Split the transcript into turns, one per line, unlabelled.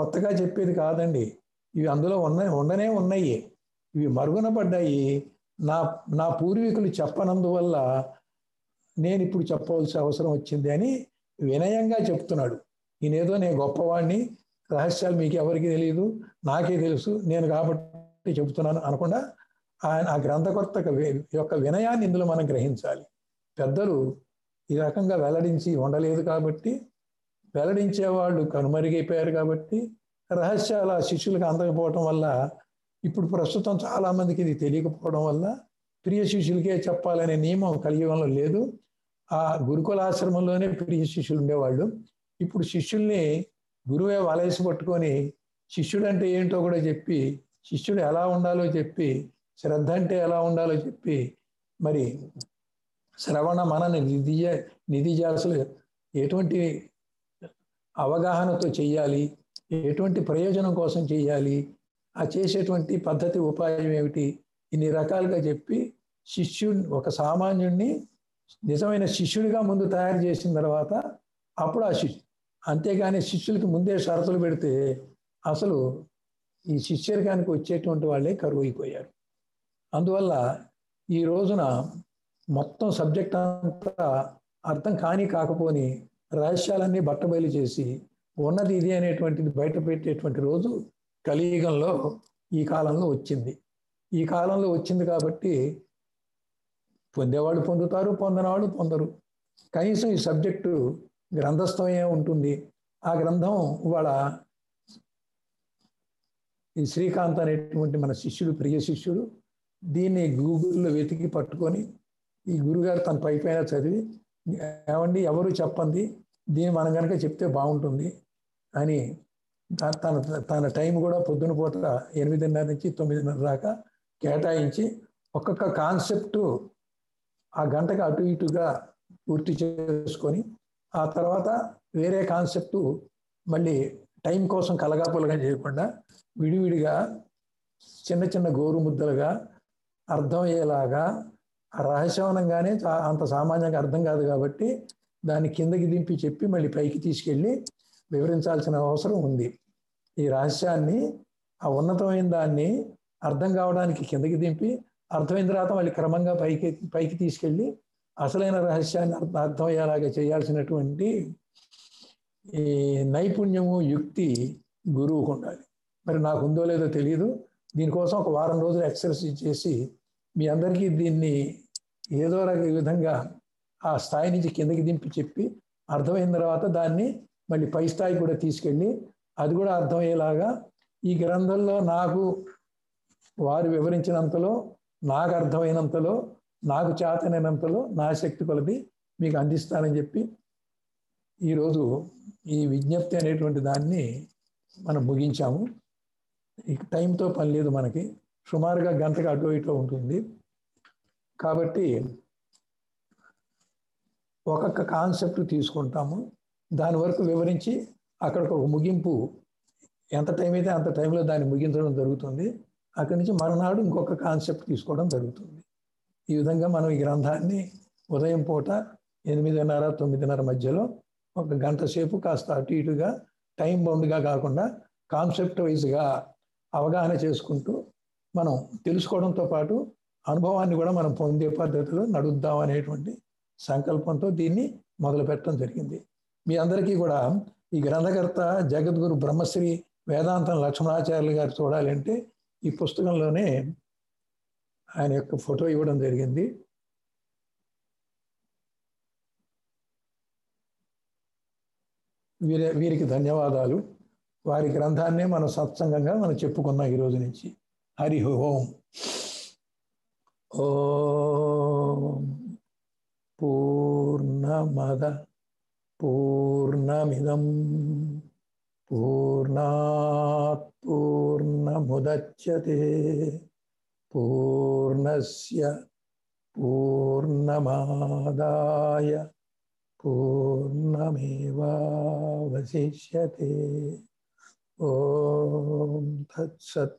కొత్తగా చెప్పేది కాదండి. ఇవి అందులో ఉన్న ఉండనే ఉన్నాయి. ఇవి మరుగున పడ్డాయి. నా నా పూర్వీకులు చెప్పనందువల్ల నేను ఇప్పుడు చెప్పవలసిన అవసరం వచ్చింది అని వినయంగా చెప్తున్నాడు. ఈయనేదో నేను గొప్పవాడిని రహస్యాలు మీకు ఎవరికి తెలియదు నాకే తెలుసు నేను కాబట్టి చెబుతున్నాను అనకుండా ఆయన ఆ గ్రంథకర్త యొక్క వినయాన్ని ఇందులో మనం గ్రహించాలి. పెద్దలు ఈ రకంగా వెల్లడించి ఉండలేదు కాబట్టి వెల్లడించేవాళ్ళు కనుమరుగైపోయారు కాబట్టి రహస్యాల శిష్యులకు అందకపోవటం వల్ల ఇప్పుడు ప్రస్తుతం చాలామందికి ఇది తెలియకపోవడం వల్ల ప్రియ శిష్యులకే చెప్పాలనే నియమం కలియుగంలో లేదు. ఆ గురుకుల ఆశ్రమంలోనే ప్రియ శిష్యులు ఉండేవాళ్ళు. ఇప్పుడు శిష్యుల్ని గురువే వలేసి పట్టుకొని శిష్యుడు అంటే ఏంటో కూడా చెప్పి శిష్యుడు ఎలా ఉండాలో చెప్పి శ్రద్ధ అంటే ఎలా ఉండాలో చెప్పి మరి శ్రవణ మన నిధి నిధి జాలసులు ఎటువంటి అవగాహనతో చెయ్యాలి ఎటువంటి ప్రయోజనం కోసం చేయాలి ఆ చేసేటువంటి పద్ధతి ఉపాయం ఏమిటి? ఇన్ని రకాలుగా చెప్పి శిష్యుడిని ఒక సామాన్యుడిని నిజమైన శిష్యుడిగా ముందు తయారు చేసిన తర్వాత అప్పుడు ఆ శిష్యు అంతేగాని శిష్యులకి ముందే షరతులు పెడితే అసలు ఈ శిష్యరికానికి వచ్చేటువంటి వాళ్ళే కరువు అయిపోయారు అందువల్ల ఈ రోజున మొత్తం సబ్జెక్ట్ అంతా అర్థం కాని కాకపోని రహస్యాలన్నీ బట్టబయలు చేసి ఉన్నది ఇది అనేటువంటిది బయట పెట్టేటువంటి రోజు కలియుగంలో ఈ కాలంలో వచ్చింది. ఈ కాలంలో వచ్చింది కాబట్టి పొందేవాళ్ళు పొందుతారు పొందనవాళ్ళు పొందరు. కనీసం ఈ సబ్జెక్టు గ్రంథస్థమే ఉంటుంది. ఆ గ్రంథం ఇవాళ ఈ శ్రీకాంత్ అనేటువంటి మన శిష్యుడు ప్రియ శిష్యుడు దీన్ని గూగుల్లో వెతికి పట్టుకొని ఈ గురుగారు తన పై పైన చదివి ఏమండి? ఎవరు చెప్పండి? దీన్ని మనం కనుక చెప్తే బాగుంటుంది అని తన తన టైం కూడా పొద్దున పూట ఎనిమిదిన్నర నుంచి తొమ్మిదిన్నర దాకా కేటాయించి ఒక్కొక్క కాన్సెప్టు ఆ గంటకు అటు ఇటుగా పూర్తి చేసుకొని ఆ తర్వాత వేరే కాన్సెప్టు మళ్ళీ టైం కోసం కలగాపులగా చేయకుండా విడివిడిగా చిన్న చిన్న గోరు ఆ అర్థమయ్యేలాగా అంత సామాన్యంగా అర్థం కాదు కాబట్టి దాన్ని కిందకి దింపి చెప్పి మళ్ళీ పైకి తీసుకెళ్ళి వివరించాల్సిన అవసరం ఉంది. ఈ రహస్యాన్ని ఆ ఉన్నతమైన దాన్ని అర్థం కావడానికి కిందకి దింపి అర్థమైన తర్వాత మళ్ళీ క్రమంగా పైకి పైకి తీసుకెళ్ళి అసలైన రహస్యాన్ని అర్థమయ్యేలాగా చేయాల్సినటువంటి ఈ నైపుణ్యము యుక్తి గురువుకు ఉండాలి. మరి నాకు ఉందో లేదో తెలియదు దీనికోసం ఒక వారం రోజులు ఎక్సర్సైజ్ చేసి మీ అందరికీ దీన్ని ఏదో రక విధంగా ఆ స్థాయి నుంచి కిందకి దింపి చెప్పి అర్థమైన తర్వాత దాన్ని మళ్ళీ పై స్థాయి కూడా తీసుకెళ్ళి అది కూడా అర్థమయ్యేలాగా ఈ గ్రంథంలో నాకు వారు వివరించినంతలో నాకు అర్థమైనంతలో నాకు చేతనైనంతలో నా శక్తి కొలది మీకు అందిస్తానని చెప్పి ఈరోజు ఈ విజ్ఞప్తి అనేటువంటి దాన్ని మనం ముగించాము. టైంతో పని లేదు మనకి. సుమారుగా గంటకు అటు ఇటు ఉంటుంది. కాబట్టి ఒక్కొక్క కాన్సెప్ట్ తీసుకుంటాము. దాని వరకు వివరించి అక్కడికి ఒక ముగింపు ఎంత టైం అయితే అంత టైంలో దాన్ని ముగించడం జరుగుతుంది. అక్కడి నుంచి మరునాడు ఇంకొక కాన్సెప్ట్ తీసుకోవడం జరుగుతుంది. ఈ విధంగా మనం ఈ గ్రంథాన్ని ఉదయం పూట ఎనిమిదిన్నర తొమ్మిదిన్నర మధ్యలో ఒక గంట సేపు కాస్త అటు ఇటుగా టైం బౌండ్గా కాకుండా కాన్సెప్ట్ వైజ్గా అవగాహన చేసుకుంటూ మనం తెలుసుకోవడంతో పాటు అనుభవాన్ని కూడా మనం పొందే పద్ధతిలో నడుద్దాం అనేటువంటి సంకల్పంతో దీన్ని మొదలు పెట్టడం జరిగింది. మీ అందరికీ కూడా ఈ గ్రంథకర్త జగద్గురు బ్రహ్మశ్రీ వేదాంతం లక్ష్మణాచార్యులు గారు చూడాలంటే ఈ పుస్తకంలోనే ఆయన యొక్క ఫోటో ఇవ్వడం జరిగింది. వీరి వీరికి ధన్యవాదాలు. వారి గ్రంథాన్నే మనం సత్సంగంగా మనం చెప్పుకున్నాం ఈ రోజు నుంచి. हरि ओम। ओम पूर्णमद पूर्णमिदम पूर्णात् पूर्णमुदच्यते पूर्णस्य पूर्णमादाय पूर्णमेवावशिष्यते। ॐ तत्सत्